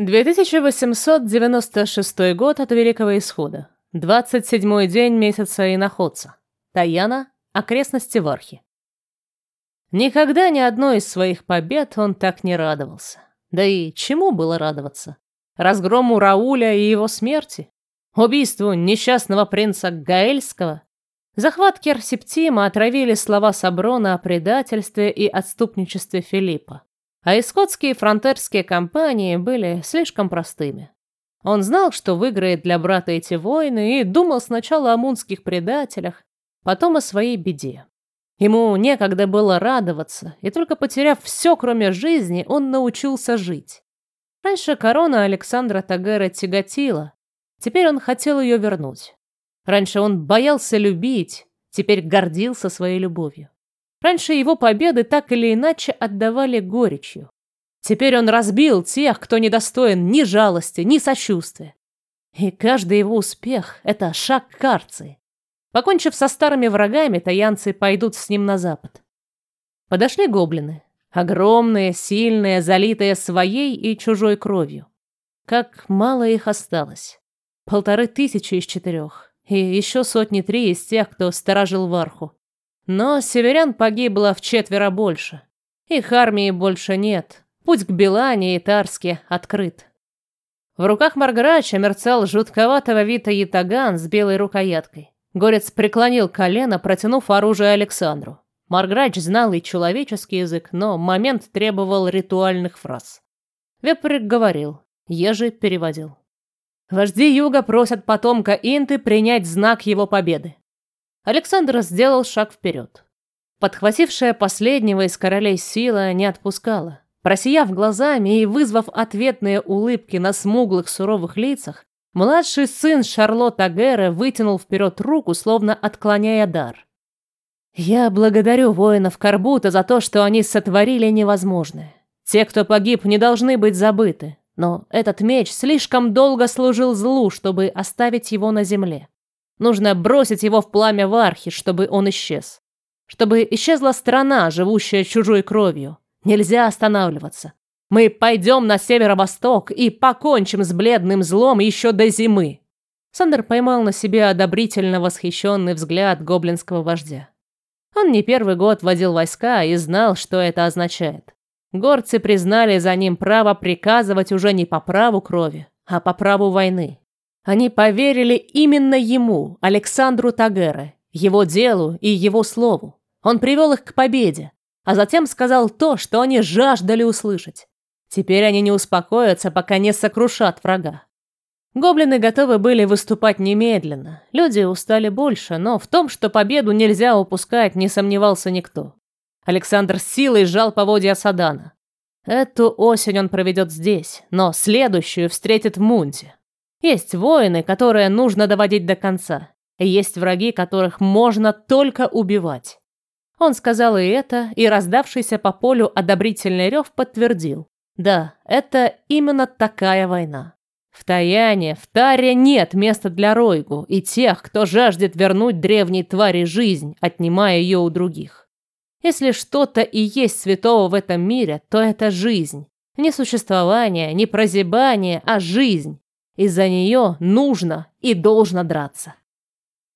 2896 год от Великого Исхода. 27-й день месяца Иноходца. Таяна, окрестности Вархи. Никогда ни одной из своих побед он так не радовался. Да и чему было радоваться? Разгрому Рауля и его смерти? Убийству несчастного принца Гаэльского? Захват Керсептима отравили слова Саброна о предательстве и отступничестве Филиппа а исходские фронтерские кампании были слишком простыми. Он знал, что выиграет для брата эти войны, и думал сначала о мунских предателях, потом о своей беде. Ему некогда было радоваться, и только потеряв все, кроме жизни, он научился жить. Раньше корона Александра Тагера тяготила, теперь он хотел ее вернуть. Раньше он боялся любить, теперь гордился своей любовью. Раньше его победы так или иначе отдавали горечью. Теперь он разбил тех, кто недостоин ни жалости, ни сочувствия. И каждый его успех — это шаг к Карции. Покончив со старыми врагами, таянцы пойдут с ним на запад. Подошли гоблины. Огромные, сильные, залитые своей и чужой кровью. Как мало их осталось. Полторы тысячи из четырех. И еще сотни три из тех, кто сторожил Варху. Но северян погибло в четверо больше. Их армии больше нет. Путь к Белане и Тарске открыт. В руках Марграча мерцал жутковатого вида ятаган с белой рукояткой. Горец преклонил колено, протянув оружие Александру. Марграч знал и человеческий язык, но момент требовал ритуальных фраз. Вепрь говорил, Ежи переводил. Вожди юга просят потомка Инты принять знак его победы. Александр сделал шаг вперед. Подхватившая последнего из королей сила не отпускала. Просияв глазами и вызвав ответные улыбки на смуглых суровых лицах, младший сын Шарлотта Гера вытянул вперед руку, словно отклоняя дар. «Я благодарю воинов Карбута за то, что они сотворили невозможное. Те, кто погиб, не должны быть забыты, но этот меч слишком долго служил злу, чтобы оставить его на земле. Нужно бросить его в пламя Вархи, чтобы он исчез. Чтобы исчезла страна, живущая чужой кровью. Нельзя останавливаться. Мы пойдем на северо-восток и покончим с бледным злом еще до зимы. Сандер поймал на себе одобрительно восхищенный взгляд гоблинского вождя. Он не первый год водил войска и знал, что это означает. Горцы признали за ним право приказывать уже не по праву крови, а по праву войны. Они поверили именно ему, Александру Тагере, его делу и его слову. Он привел их к победе, а затем сказал то, что они жаждали услышать. Теперь они не успокоятся, пока не сокрушат врага. Гоблины готовы были выступать немедленно. Люди устали больше, но в том, что победу нельзя упускать, не сомневался никто. Александр с силой сжал поводья Садана. Эту осень он проведет здесь, но следующую встретит в Мунте. Есть воины, которые нужно доводить до конца. Есть враги, которых можно только убивать. Он сказал и это, и раздавшийся по полю одобрительный рев подтвердил. Да, это именно такая война. В Таяне, в Таре нет места для Ройгу и тех, кто жаждет вернуть древней твари жизнь, отнимая ее у других. Если что-то и есть святого в этом мире, то это жизнь. Не существование, не прозябание, а жизнь. Из-за нее нужно и должно драться.